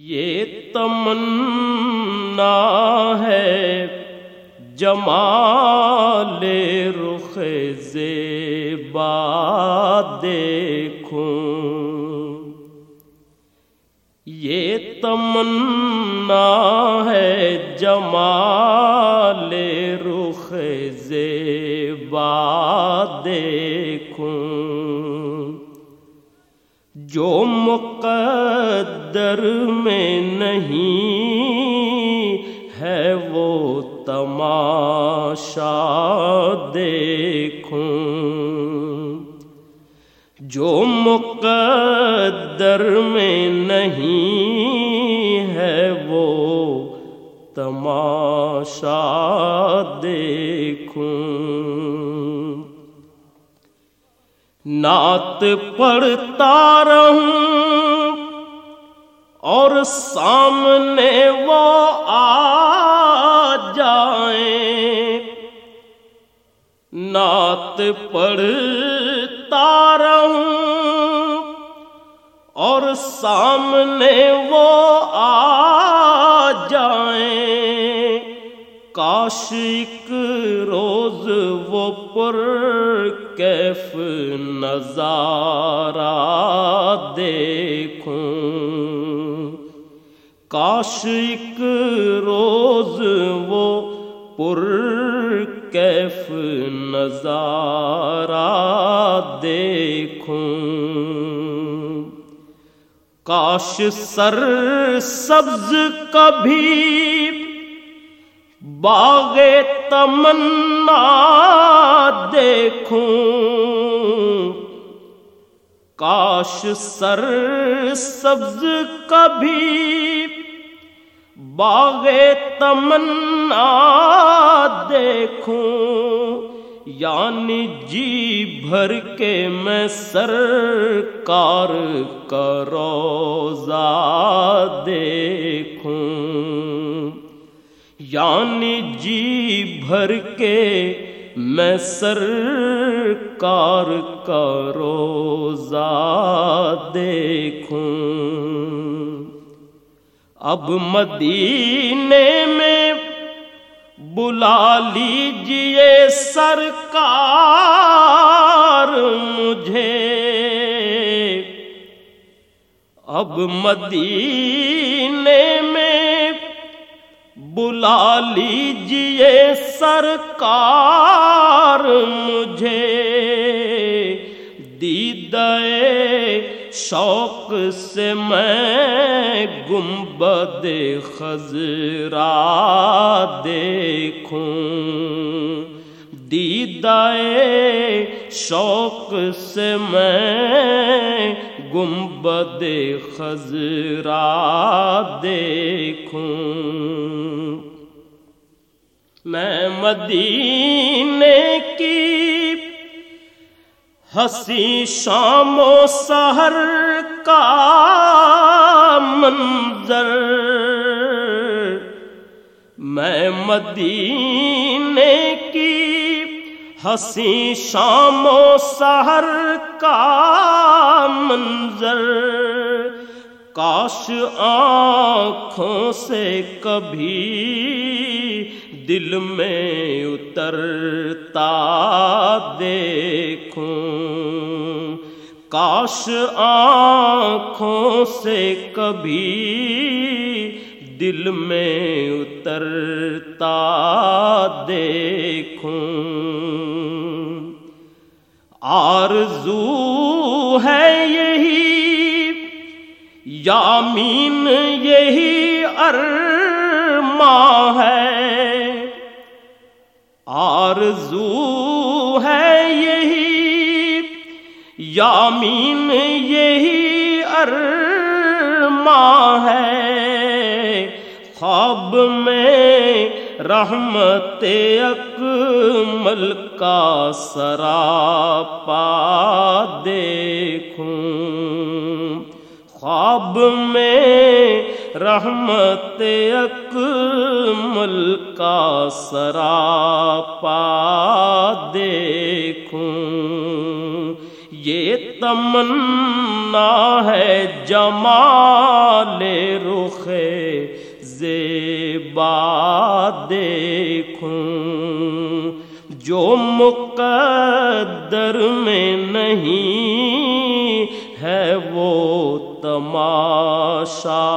یہ تمنا ہے جمال رخ زیبا، دیکھوں۔ یہ تمنا ہے جمال رخ زیبا، دیکھوں۔ جو مقد مقدر میں نہیں ہے وہ تماشا دیکھوں۔ جو مقدر میں نہیں ہے وہ تماشا دیکھوں۔ نعت پڑھتا رہوں اور سامنے وہ آ جائیں نعت پڑھتا رہوں اور سامنے وہ آ جائیں کاش ایک روز وہ پر کیف نظارہ دیکھوں۔ کاش ایک روز وہ پر کیف نظارہ دیکھوں۔ کاش سر سبز کبھی باغ تمنا دیکھوں۔ کاش سر سبز کبھی باغ تمنا دیکھوں یعنی جی بھر کے میں سر کار کروزہ دیکھوں۔ یعنی جی بھر کے میں سر کار کا روزہ دیکھوں۔ اب مدینے میں بلا لیجیے سرکار مجھے۔ اب مدینے میں بلا لیجیے سرکار مجھے۔ دیدے شوق سے میں گنبد خزرا دیکھوں۔ دیدائے شوق سے میں گنبد خزرا دیکھوں۔ میں مدینے کی ہنسی شام و سحر کا منظر۔ میں مدینے کی ہنسی شام و سحر کا منظر۔ کاش آنکھوں سے کبھی دل میں اترتا دیکھوں۔ کاش آنکھوں سے کبھی دل میں اترتا دیکھوں۔ آرزو ہے یہی، یامین یہی ارماں ہے۔ آرزو ہے یہی یامین یہی ارماں ہے۔ خواب میں رحمت اکمل کا سراپا دیکھوں۔ خواب میں رحمت اکمل کا سراپا دیکھوں۔ تمنا ہے جمال رخ زیبا دیکھوں جو مقدر میں نہیں ہے وہ تماشا۔